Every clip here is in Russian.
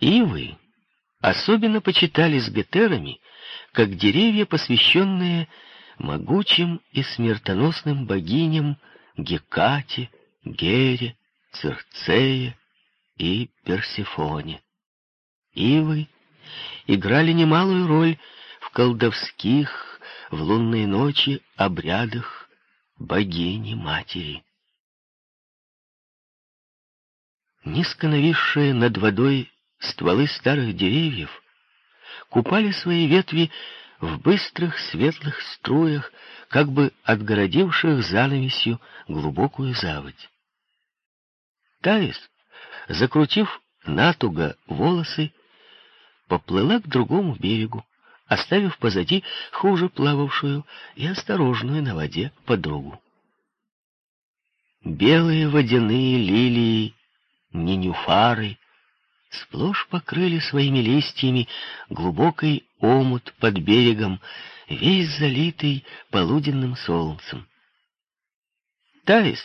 Ивы особенно почитались гетерами, как деревья, посвященные могучим и смертоносным богиням Гекате, Гере, Цирцее и Персифоне. Ивы играли немалую роль в колдовских, в лунные ночи обрядах богини-матери. Низко нависшие над водой стволы старых деревьев купали свои ветви в быстрых светлых струях, как бы отгородивших занавесью глубокую заводь. Таис, закрутив натуго волосы, поплыла к другому берегу, оставив позади хуже плававшую и осторожную на воде подругу. Белые водяные лилии, ненюфары, сплошь покрыли своими листьями глубокий омут под берегом, весь залитый полуденным солнцем. Таис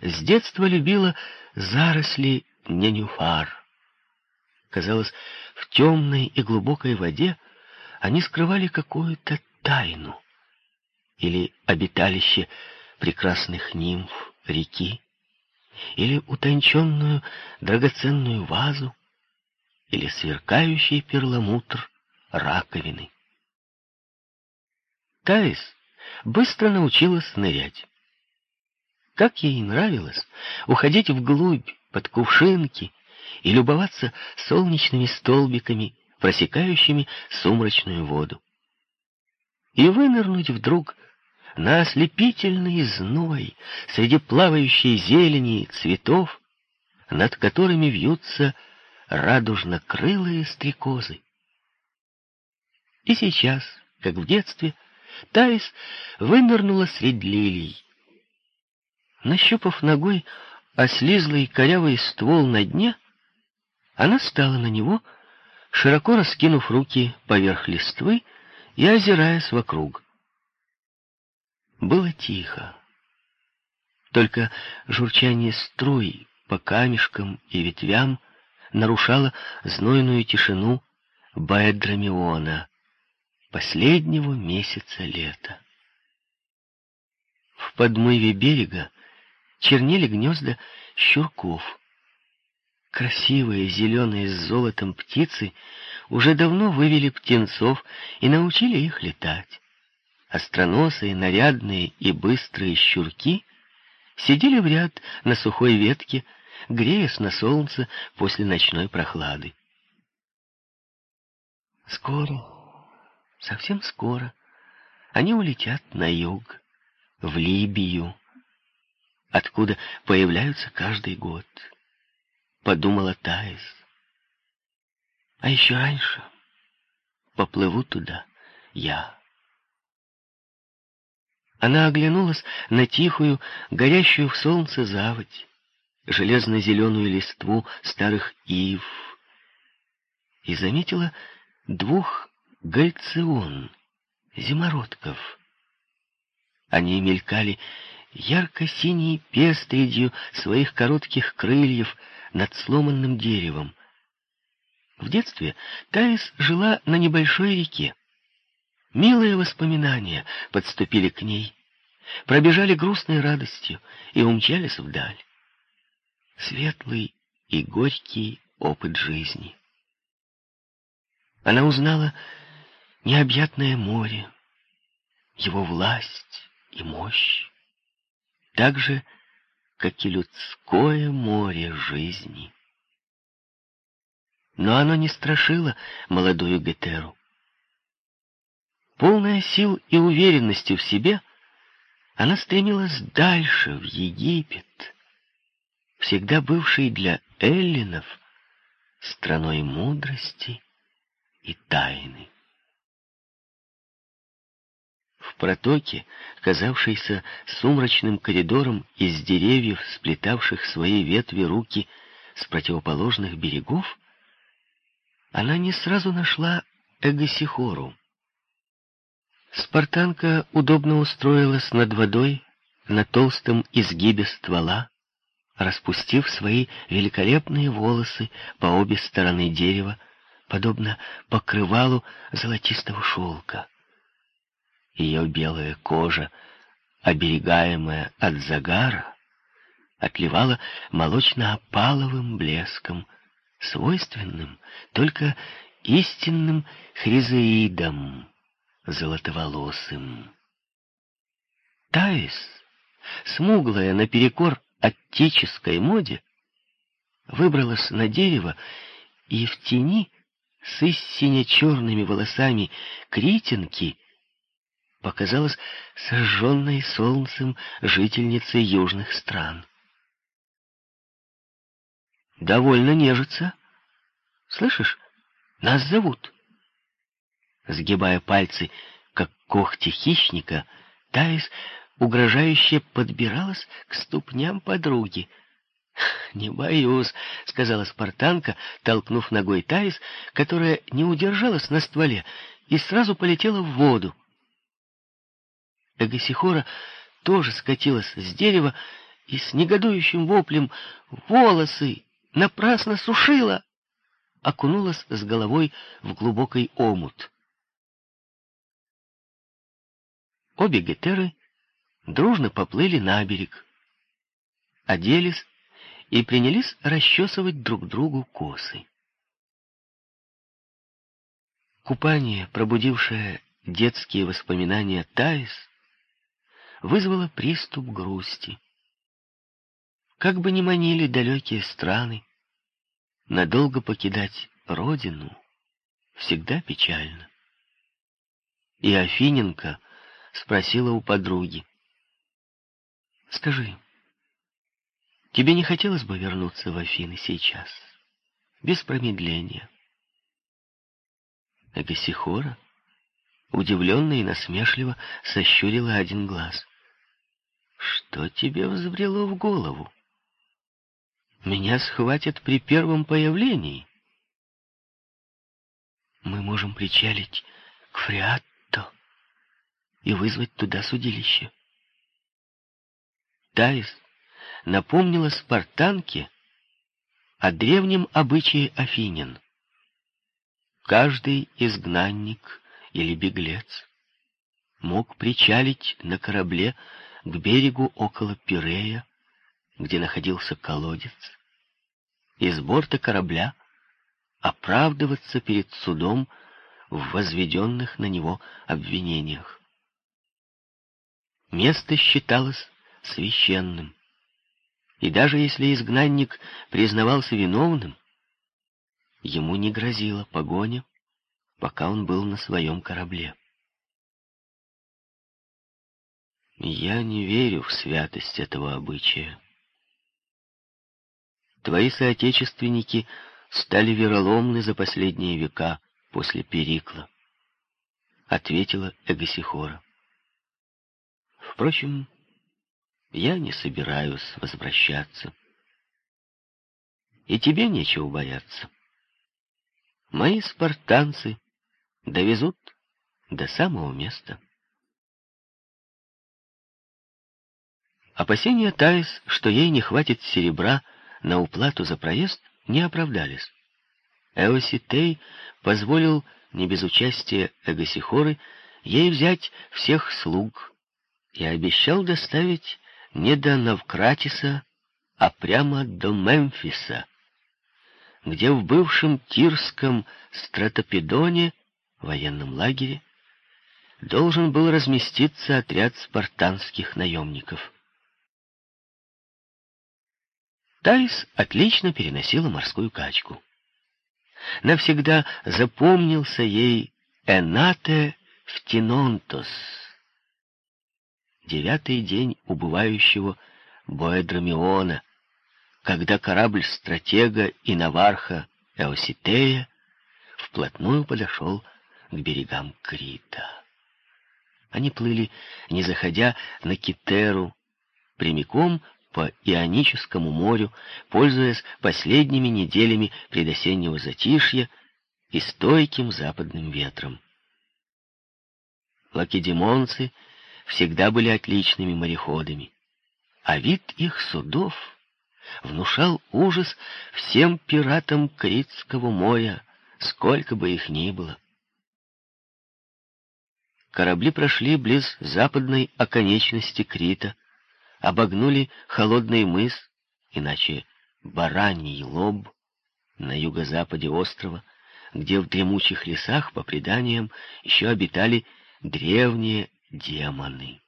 с детства любила заросли ненюфар. Казалось, в темной и глубокой воде они скрывали какую-то тайну или обиталище прекрасных нимф реки, или утонченную драгоценную вазу, или сверкающий перламутр раковины. Таис быстро научилась нырять. Как ей нравилось уходить вглубь под кувшинки и любоваться солнечными столбиками, просекающими сумрачную воду. И вынырнуть вдруг на ослепительный зной среди плавающей зелени и цветов, над которыми вьются радужно-крылые стрекозы. И сейчас, как в детстве, Таис вынырнула среди лилий. Нащупав ногой ослизлый корявый ствол на дне, она стала на него, широко раскинув руки поверх листвы и озираясь вокруг. Было тихо. Только журчание струй по камешкам и ветвям нарушало знойную тишину Баэдрамиона, последнего месяца лета. В подмыве берега чернели гнезда щурков. Красивые зеленые с золотом птицы уже давно вывели птенцов и научили их летать. Остроносые, нарядные и быстрые щурки сидели в ряд на сухой ветке, греясь на солнце после ночной прохлады. Скоро, совсем скоро, они улетят на юг, в Либию, откуда появляются каждый год, подумала Таис. А еще раньше поплыву туда я. Она оглянулась на тихую, горящую в солнце заводь, железно-зеленую листву старых ив и заметила двух гальцион, зимородков. Они мелькали ярко-синей пестредью своих коротких крыльев над сломанным деревом. В детстве Таис жила на небольшой реке. Милые воспоминания подступили к ней, пробежали грустной радостью и умчались вдаль. Светлый и горький опыт жизни. Она узнала необъятное море, его власть и мощь, так же, как и людское море жизни. Но оно не страшило молодую Гетеру. Полная сил и уверенности в себе, она стремилась дальше, в Египет, всегда бывший для эллинов страной мудрости и тайны. В протоке, казавшейся сумрачным коридором из деревьев, сплетавших свои ветви руки с противоположных берегов, она не сразу нашла Эгосихору. Спартанка удобно устроилась над водой на толстом изгибе ствола, распустив свои великолепные волосы по обе стороны дерева, подобно покрывалу золотистого шелка. Ее белая кожа, оберегаемая от загара, отливала молочно-опаловым блеском, свойственным только истинным хризеидам, золотоволосым. Таис, смуглая наперекор отеческой моде, выбралась на дерево и в тени с истинно черными волосами критинки показалась сожженной солнцем жительницей южных стран. «Довольно нежится. Слышишь, нас зовут». Сгибая пальцы, как когти хищника, Таис угрожающе подбиралась к ступням подруги. «Не боюсь», — сказала спартанка, толкнув ногой Таис, которая не удержалась на стволе и сразу полетела в воду. Эгосихора тоже скатилась с дерева и с негодующим воплем «Волосы! Напрасно сушила!» окунулась с головой в глубокий омут. Обе гетеры дружно поплыли на берег, оделись и принялись расчесывать друг другу косы. Купание, пробудившее детские воспоминания Таис, вызвало приступ грусти. Как бы ни манили далекие страны, надолго покидать родину всегда печально. И Афиненко спросила у подруги. «Скажи, тебе не хотелось бы вернуться в Афины сейчас, без промедления?» Агасихора, удивленно и насмешливо, сощурила один глаз. «Что тебе взбрело в голову? Меня схватят при первом появлении. Мы можем причалить к Фриатто и вызвать туда судилище. Таис напомнила спартанке о древнем обычае афинян. Каждый изгнанник или беглец мог причалить на корабле к берегу около Пирея, где находился колодец, и с борта корабля оправдываться перед судом в возведенных на него обвинениях. Место считалось священным. И даже если изгнанник признавался виновным, ему не грозила погоня, пока он был на своем корабле. Я не верю в святость этого обычая. Твои соотечественники стали вероломны за последние века после Перикла, ответила Эгосихора. Впрочем, я не собираюсь возвращаться. И тебе нечего бояться. Мои спартанцы довезут до самого места. Опасения Таис, что ей не хватит серебра на уплату за проезд, не оправдались. Эоситей позволил, не без участия Эгосихоры, ей взять всех слуг и обещал доставить не до Навкратиса, а прямо до Мемфиса, где в бывшем Тирском Стратопедоне, военном лагере, должен был разместиться отряд спартанских наемников. Таис отлично переносила морскую качку. Навсегда запомнился ей Энате Фтинонтос — девятый день убывающего Боэдромиона, когда корабль стратега и наварха Эоситея вплотную подошел к берегам Крита. Они плыли, не заходя на Китеру, прямиком по Ионическому морю, пользуясь последними неделями предосеннего затишья и стойким западным ветром. Лакедемонцы всегда были отличными мореходами, а вид их судов внушал ужас всем пиратам Критского моря, сколько бы их ни было. Корабли прошли близ западной оконечности Крита, обогнули холодный мыс, иначе бараний лоб, на юго-западе острова, где в дремучих лесах, по преданиям, еще обитали древние демоны.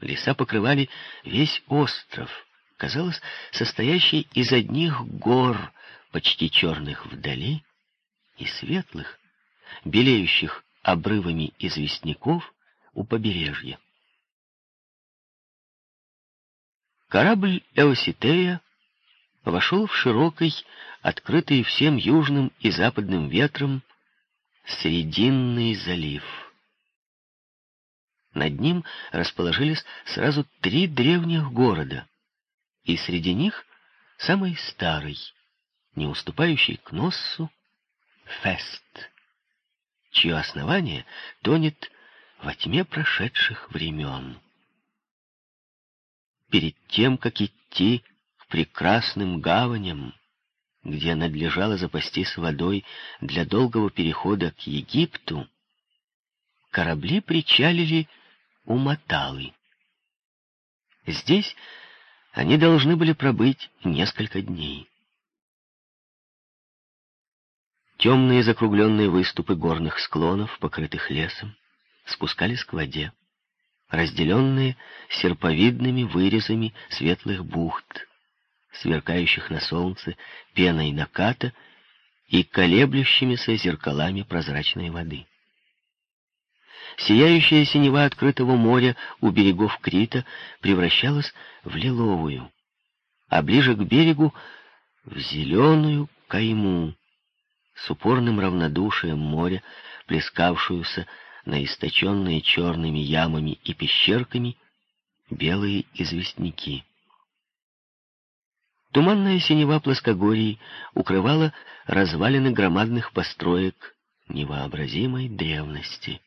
Леса покрывали весь остров, казалось, состоящий из одних гор, почти черных вдали, и светлых, белеющих обрывами известняков у побережья. Корабль Эоситея вошел в широкий, открытый всем южным и западным ветром, Срединный залив. Над ним расположились сразу три древних города, и среди них самый старый, не уступающий к Носсу, Фест, чье основание тонет во тьме прошедших времен. Перед тем, как идти к прекрасным гаваням, где надлежало запастись водой для долгого перехода к Египту, корабли причалили у. Здесь они должны были пробыть несколько дней. Темные закругленные выступы горных склонов, покрытых лесом, спускались к воде, разделенные серповидными вырезами светлых бухт, сверкающих на солнце пеной наката и колеблющимися зеркалами прозрачной воды. Сияющая синева открытого моря у берегов Крита превращалась в лиловую, а ближе к берегу — в зеленую кайму, с упорным равнодушием моря, плескавшуюся на источенные черными ямами и пещерками белые известняки. Туманная синева плоскогорий укрывала развалины громадных построек невообразимой древности.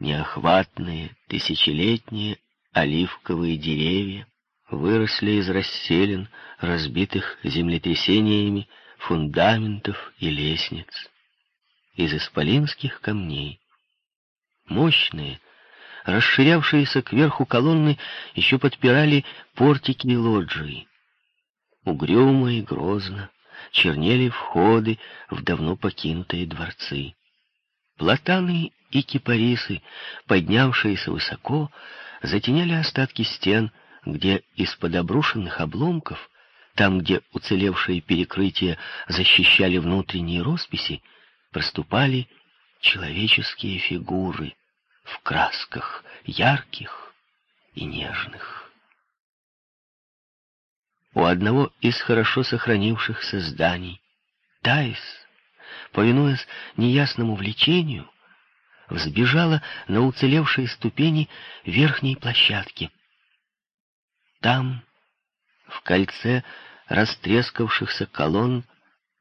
Неохватные, тысячелетние оливковые деревья выросли из расселин, разбитых землетрясениями, фундаментов и лестниц, из исполинских камней. Мощные, расширявшиеся кверху колонны еще подпирали портики и лоджии. Угрюмо и грозно чернели входы в давно покинутые дворцы. Платаны и кипарисы, поднявшиеся высоко, затеняли остатки стен, где из-под обрушенных обломков там, где уцелевшие перекрытия защищали внутренние росписи, проступали человеческие фигуры в красках ярких и нежных. У одного из хорошо сохранившихся зданий Таис, повинуясь неясному влечению, взбежала на уцелевшие ступени верхней площадки. Там, в кольце растрескавшихся колонн,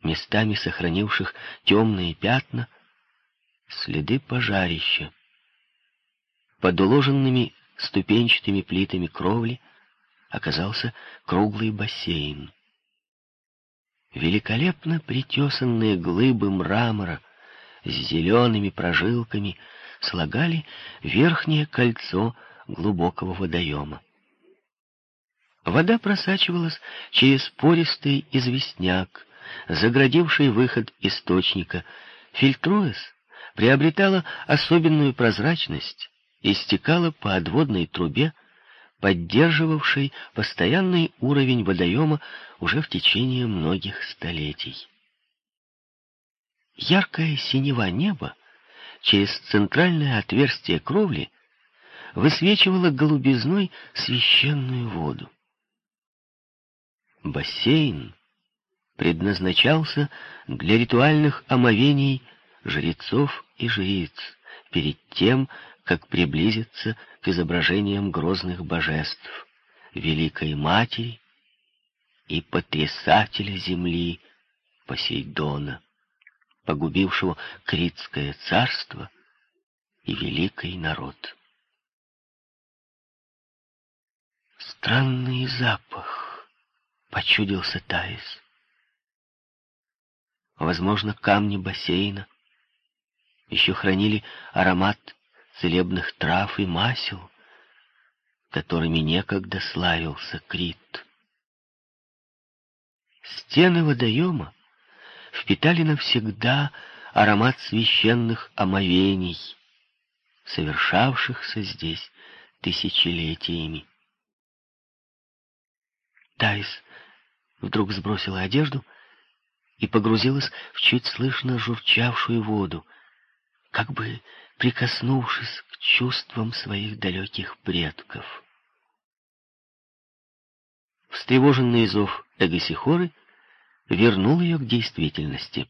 местами сохранивших темные пятна, следы пожарища. Под уложенными ступенчатыми плитами кровли оказался круглый бассейн. Великолепно притесанные глыбы мрамора с зелеными прожилками слагали верхнее кольцо глубокого водоема. Вода просачивалась через пористый известняк, заградивший выход источника, фильтруясь, приобретала особенную прозрачность и стекала по отводной трубе, поддерживавшей постоянный уровень водоема уже в течение многих столетий. Яркое синева неба через центральное отверстие кровли высвечивало голубизной священную воду. Бассейн предназначался для ритуальных омовений жрецов и жриц перед тем, как приблизиться к изображениям грозных божеств, Великой Матери и потрясателя земли Посейдона, погубившего Критское царство и великий народ. Странный запах почудился Таис. Возможно, камни бассейна еще хранили аромат целебных трав и масел, которыми некогда славился Крит. Стены водоема впитали навсегда аромат священных омовений, совершавшихся здесь тысячелетиями. Тайс вдруг сбросила одежду и погрузилась в чуть слышно журчавшую воду, как бы прикоснувшись к чувствам своих далеких предков. Встревоженный зов Эгосихоры вернул ее к действительности.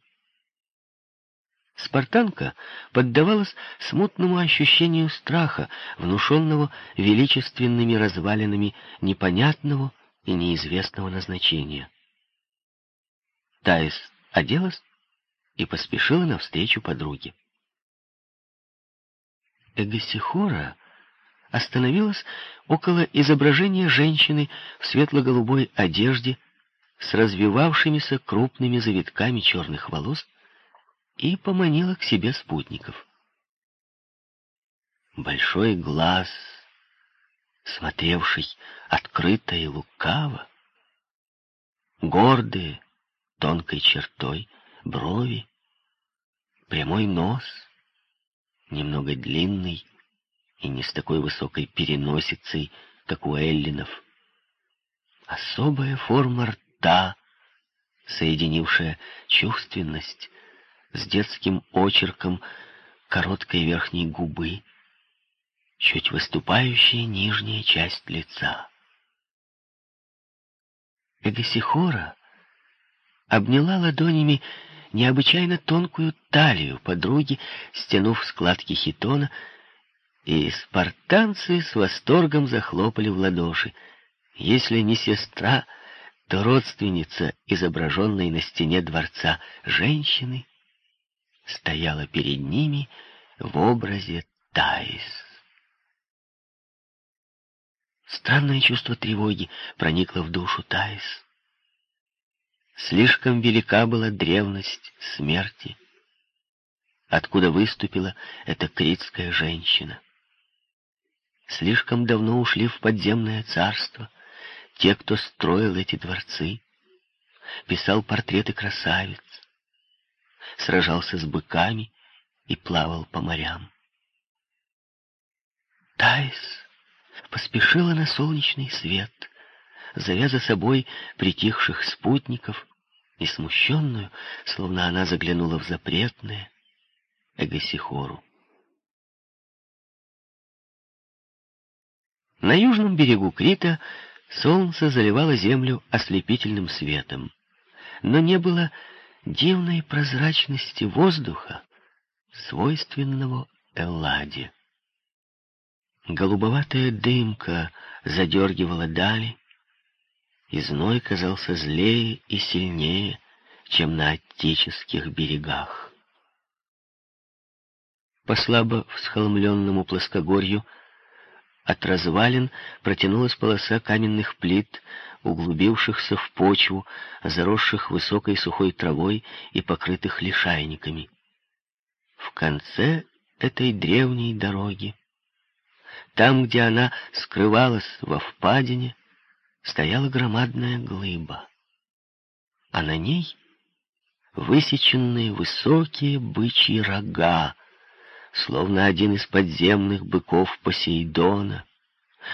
Спартанка поддавалась смутному ощущению страха, внушенного величественными развалинами непонятного и неизвестного назначения. Таис оделась и поспешила навстречу подруге. Эгосихора остановилась около изображения женщины в светло-голубой одежде с развивавшимися крупными завитками черных волос и поманила к себе спутников. Большой глаз, смотревший открыто и лукаво, гордые, тонкой чертой, брови, прямой нос, немного длинный и не с такой высокой переносицей, как у эллинов. Особая форма рта, соединившая чувственность с детским очерком короткой верхней губы, чуть выступающая нижняя часть лица. Эгосихора обняла ладонями необычайно тонкую талию подруги, стянув складки хитона, и спартанцы с восторгом захлопали в ладоши. Если не сестра, то родственница, изображенной на стене дворца женщины, стояла перед ними в образе Таис. Странное чувство тревоги проникло в душу Таис. Слишком велика была древность смерти, откуда выступила эта критская женщина. Слишком давно ушли в подземное царство те, кто строил эти дворцы, писал портреты красавиц, сражался с быками и плавал по морям. Таис поспешила на солнечный свет, зовя за собой притихших спутников и смущенную, словно она заглянула в запретное, Эгосихору. На южном берегу Крита солнце заливало землю ослепительным светом, но не было дивной прозрачности воздуха, свойственного Элладе. Голубоватая дымка задергивала дали, и казался злее и сильнее, чем на отеческих берегах. По слабо всхолмленному плоскогорью от развалин протянулась полоса каменных плит, углубившихся в почву, заросших высокой сухой травой и покрытых лишайниками. В конце этой древней дороги, там, где она скрывалась во впадине, стояла громадная глыба, а на ней высеченные высокие бычьи рога, словно один из подземных быков Посейдона,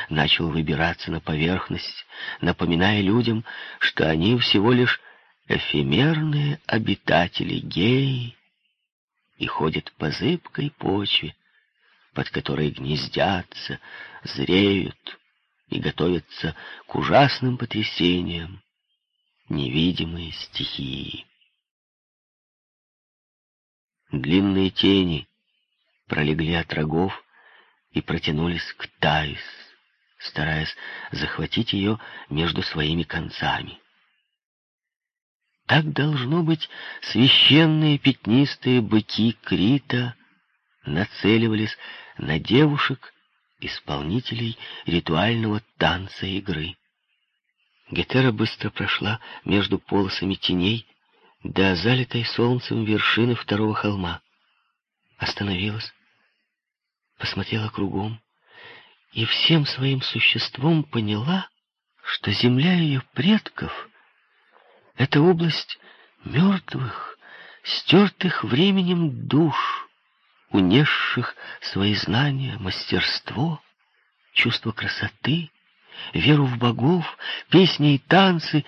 начал выбираться на поверхность, напоминая людям, что они всего лишь эфемерные обитатели геи и ходят по зыбкой почве, под которой гнездятся, зреют и готовятся к ужасным потрясениям невидимые стихии. Длинные тени пролегли от рогов и протянулись к Таис, стараясь захватить ее между своими концами. Так, должно быть, священные пятнистые быки Крита нацеливались на девушек исполнителей ритуального танца игры. Гетера быстро прошла между полосами теней до залитой солнцем вершины второго холма. Остановилась, посмотрела кругом и всем своим существом поняла, что земля ее предков — это область мертвых, стертых временем душ, унесших свои знания, мастерство, чувство красоты, веру в богов, песни и танцы,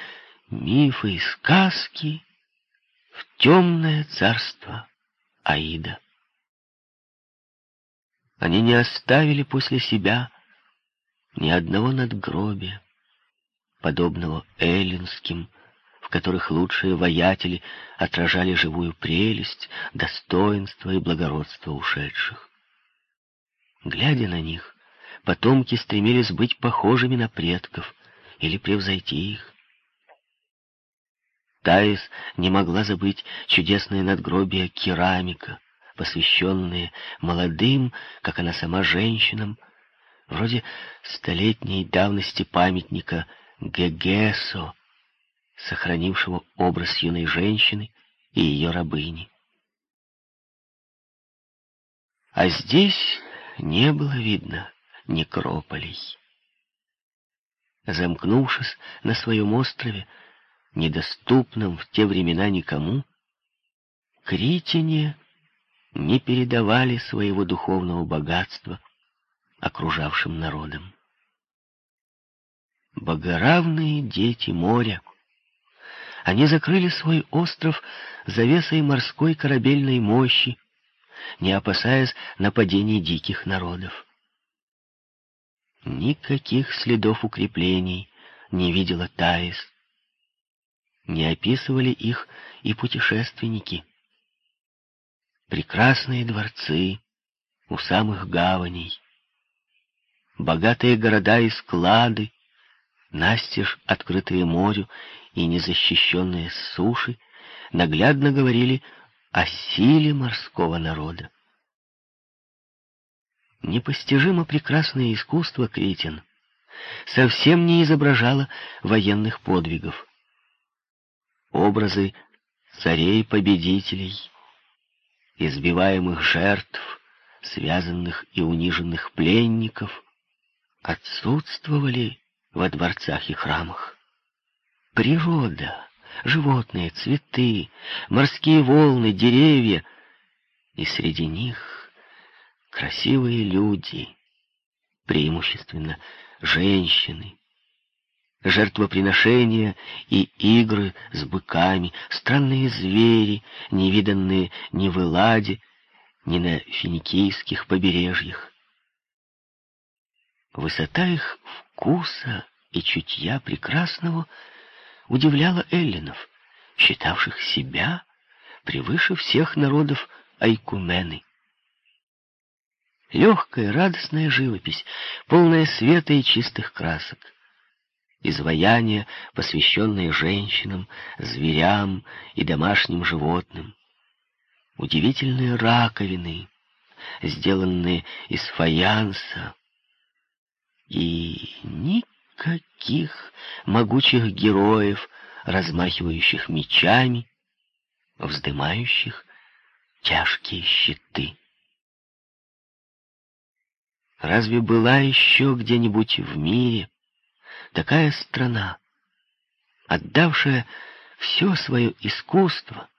мифы и сказки в темное царство Аида. Они не оставили после себя ни одного надгробия, подобного эллинским, в которых лучшие воятели отражали живую прелесть, достоинство и благородство ушедших. Глядя на них, потомки стремились быть похожими на предков или превзойти их. Таис не могла забыть чудесное надгробие керамика, посвященные молодым, как она сама, женщинам, вроде столетней давности памятника Гегесо, сохранившего образ юной женщины и ее рабыни. А здесь не было видно некрополей. Замкнувшись на своем острове, недоступном в те времена никому, критяне не передавали своего духовного богатства окружавшим народам. Богоравные дети моря, они закрыли свой остров завесой морской корабельной мощи, не опасаясь нападений диких народов. Никаких следов укреплений не видела Таис. Не описывали их и путешественники. Прекрасные дворцы у самых гаваней, богатые города и склады, настежь открытые морю и незащищенные суши, наглядно говорили о силе морского народа. Непостижимо прекрасное искусство Критин совсем не изображало военных подвигов. Образы царей-победителей, избиваемых жертв, связанных и униженных пленников, отсутствовали во дворцах и храмах. Природа, животные, цветы, морские волны, деревья, и среди них красивые люди, преимущественно женщины, жертвоприношения и игры с быками, странные звери, невиданные ни в Эладе, ни на финикийских побережьях. Высота их вкуса и чутья прекрасного удивляла эллинов, считавших себя превыше всех народов Айкумены. Легкая, радостная живопись, полная света и чистых красок. Изваяния, посвященные женщинам, зверям и домашним животным. Удивительные раковины, сделанные из фаянса. И никаких могучих героев, размахивающих мечами, вздымающих тяжкие щиты. Разве была еще где-нибудь в мире такая страна, отдавшая все свое искусство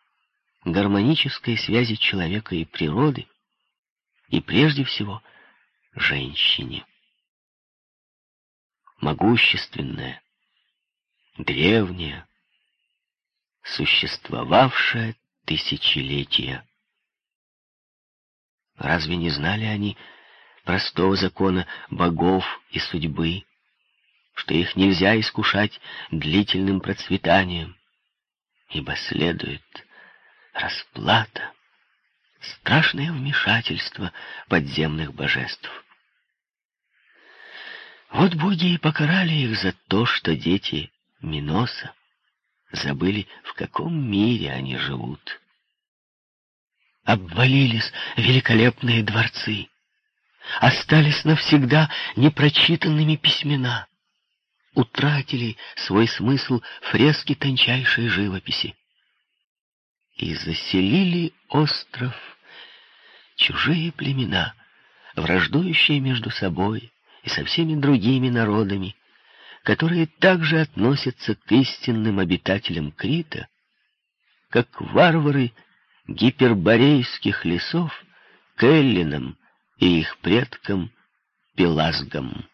гармонической связи человека и природы, и прежде всего женщине? Могущественная, древняя, существовавшая тысячелетия. Разве не знали они, простого закона богов и судьбы, что их нельзя искушать длительным процветанием, ибо следует расплата, страшное вмешательство подземных божеств. Вот боги и покарали их за то, что дети Миноса забыли, в каком мире они живут. Обвалились великолепные дворцы, остались навсегда непрочитанными письмена, утратили свой смысл фрески тончайшей живописи и заселили остров чужие племена, враждующие между собой и со всеми другими народами, которые также относятся к истинным обитателям Крита, как варвары гиперборейских лесов к эллинам и их предкам Пелазгам.